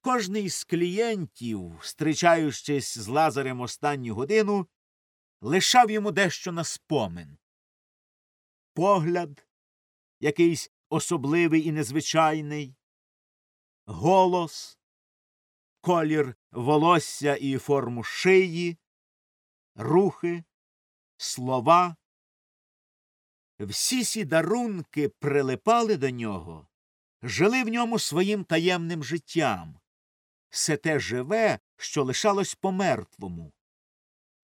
Кожний з клієнтів, зустрічаючись з Лазарем останню годину, лишав йому дещо на спомин. Погляд, якийсь особливий і незвичайний, голос, колір волосся і форму шиї, рухи, слова. Всі сі дарунки прилипали до нього, жили в ньому своїм таємним життям, все те живе, що лишалось по мертвому.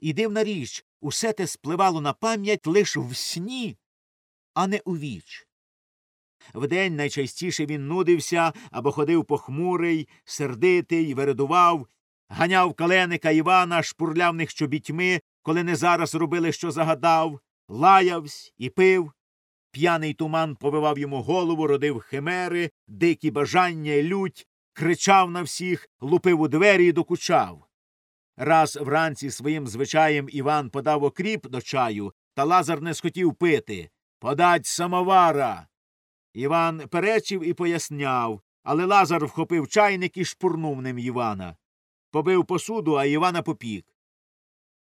І дивна річ, усе те спливало на пам'ять лише в сні, а не у віч. Вдень найчастіше він нудився або ходив похмурий, сердитий, вередував, ганяв каленика Івана шпурлявних чобітьми, коли не зараз робили, що загадав, лаявсь і пив. П'яний туман повивав йому голову, родив химери, дикі бажання лють, кричав на всіх, лупив у двері і докучав. Раз вранці своїм звичаєм Іван подав окріп до чаю, та Лазар не схотів пити. Подать самовара. Іван перечив і поясняв, але Лазар вхопив чайник і шпурнув ним Івана. Побив посуду, а Івана попік.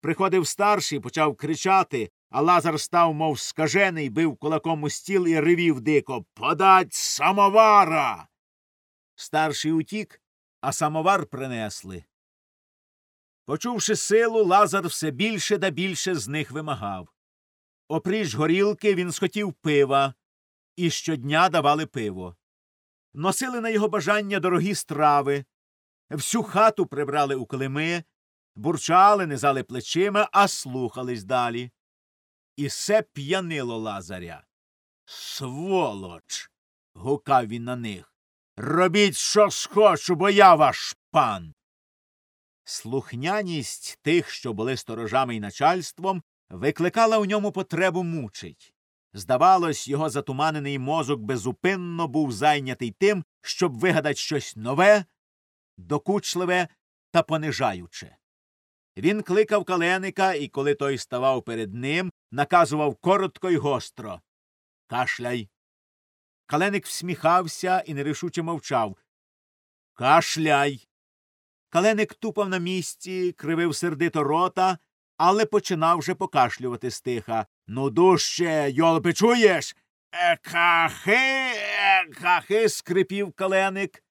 Приходив старший, почав кричати, а Лазар став, мов скажений, бив кулаком у стіл і ревів дико Подать самовара. Старший утік, а самовар принесли. Почувши силу, Лазар все більше да більше з них вимагав. Опріч горілки він схотів пива, і щодня давали пиво. Носили на його бажання дорогі страви, всю хату прибрали у клими, бурчали, низали плечима, а слухались далі. І все п'янило Лазаря. Сволоч. гукав він на них. Робіть, що схочу, бо я ваш пан. Слухняність тих, що були сторожами й начальством, викликала у ньому потребу мучить. Здавалось, його затуманений мозок безупинно був зайнятий тим, щоб вигадати щось нове, докучливе та понижаюче. Він кликав каленика, і коли той ставав перед ним, наказував коротко й гостро Кашляй. Каленик всміхався і нерішуче мовчав. Кашляй. Каленик тупав на місці, кривив сердито рота, але починав вже покашлювати стиха. Ну, дужче, йолопи, чуєш? Екахи, екахи. скрипів каленик.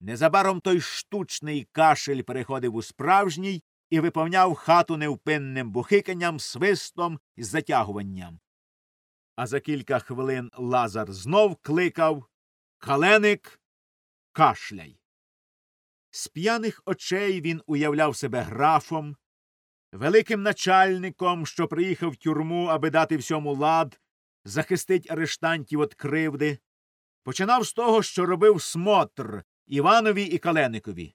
Незабаром той штучний кашель переходив у справжній і виповняв хату невпинним бухиканням, свистом і затягуванням. А за кілька хвилин Лазар знов кликав Каленик, кашляй. З п'яних очей він уявляв себе графом, великим начальником, що приїхав в тюрму, аби дати всьому лад, захистить арештантів від кривди. Починав з того, що робив смотр Іванові і Каленикові.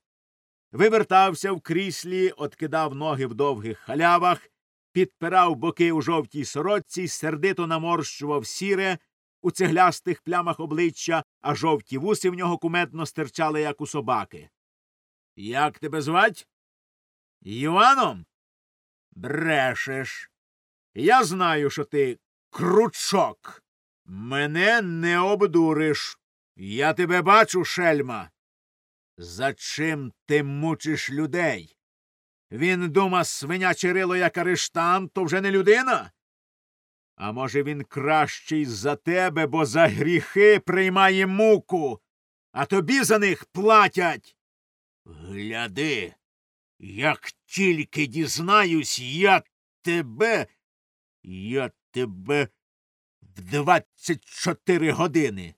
Вивертався в кріслі, откидав ноги в довгих халявах, підпирав боки у жовтій сорочці, сердито наморщував сіре у цеглястих плямах обличчя, а жовті вуси в нього куметно стирчали, як у собаки. Як тебе звать? Іваном? Брешеш. Я знаю, що ти кручок. Мене не обдуриш. Я тебе бачу, шельма. За чим ти мучиш людей? Він дума свиняче рило, як арештант, то вже не людина? А може, він кращий за тебе, бо за гріхи приймає муку, а тобі за них платять. Гляди, як тільки дізнаюсь, я тебе, я тебе в двадцять чотири години.